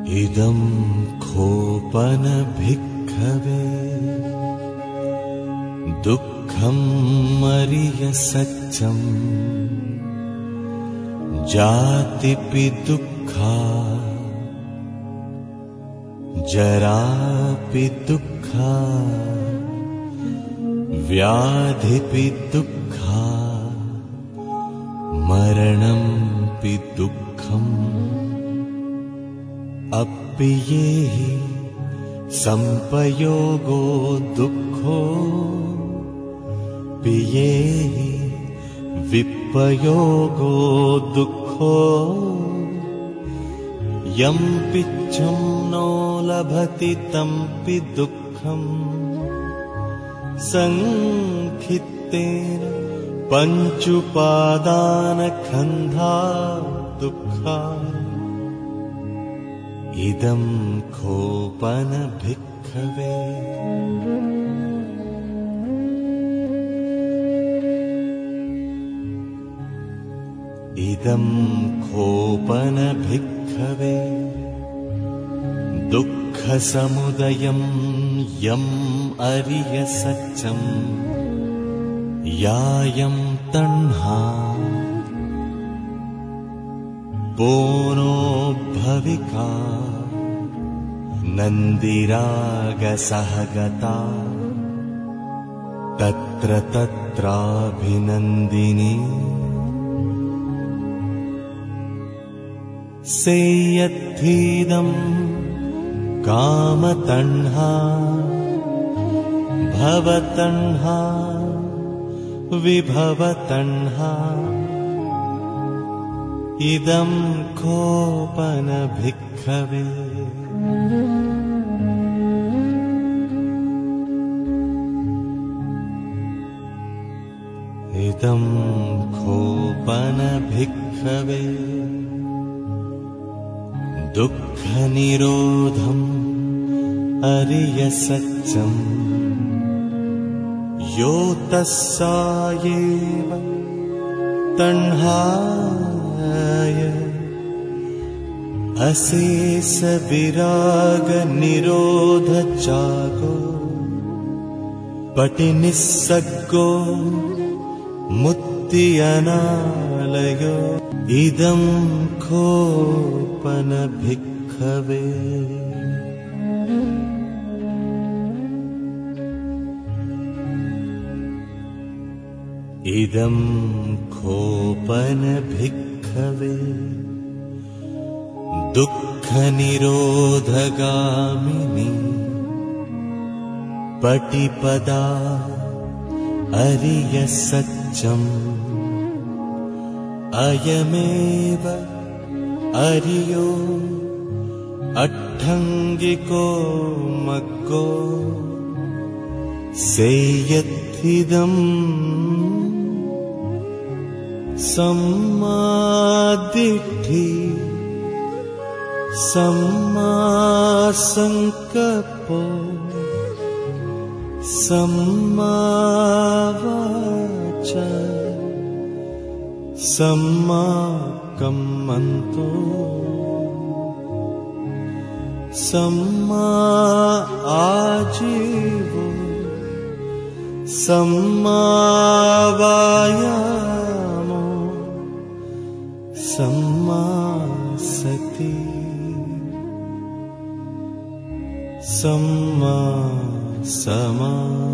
इदं खोपनभिक्खवे दुःखं मरियसच्चम् जातिपि दुःखा जरापि दुःखा व्याधिपि दुःखा मरणंपि दुःखम् हि सम्पयोगो दुःखो पियेहि विपयोगो दुःखो यं पिच्छं नो लभति तम्पि दुःखम् सङ्खित्तेन पञ्चुपादानखन्धा दुःखा इदं खोपनभिक्खवे इदं खोपनभिक्खवे दुःखसमुदयं यम् अरियसच्चम् यायं तह्ना बोनो भविका। नन्दिरागसहगता। तत्र तत्राभिनन्दिनी। सेयद्धीदम् कामतह्ना भवतह्ना विभवतह्ना इदं कोपनभिक्खवे। इदं खोपनभिक्खवे दुःखनिरोधम् अरियसच्चम् यो तस्सायेव तह्ना अशेष विराग निरोध चागो पटिनिस्सग्गो मुक्तियनालयो इदं खोपनभिक्खवे इदं खोपनभिक्खवे दुःखनिरोधगामिनी पटिपदा अरियसच्चम् अयमेव अरियो अट्ठङ्गिको मग्गो सेयद्धिदम् सम्मादिद्धि सम्मासङ्कपो सम्मावाच सम्माकम्मन्तो सम्मा आजीवो सम्मावायामो सम्मा समाधि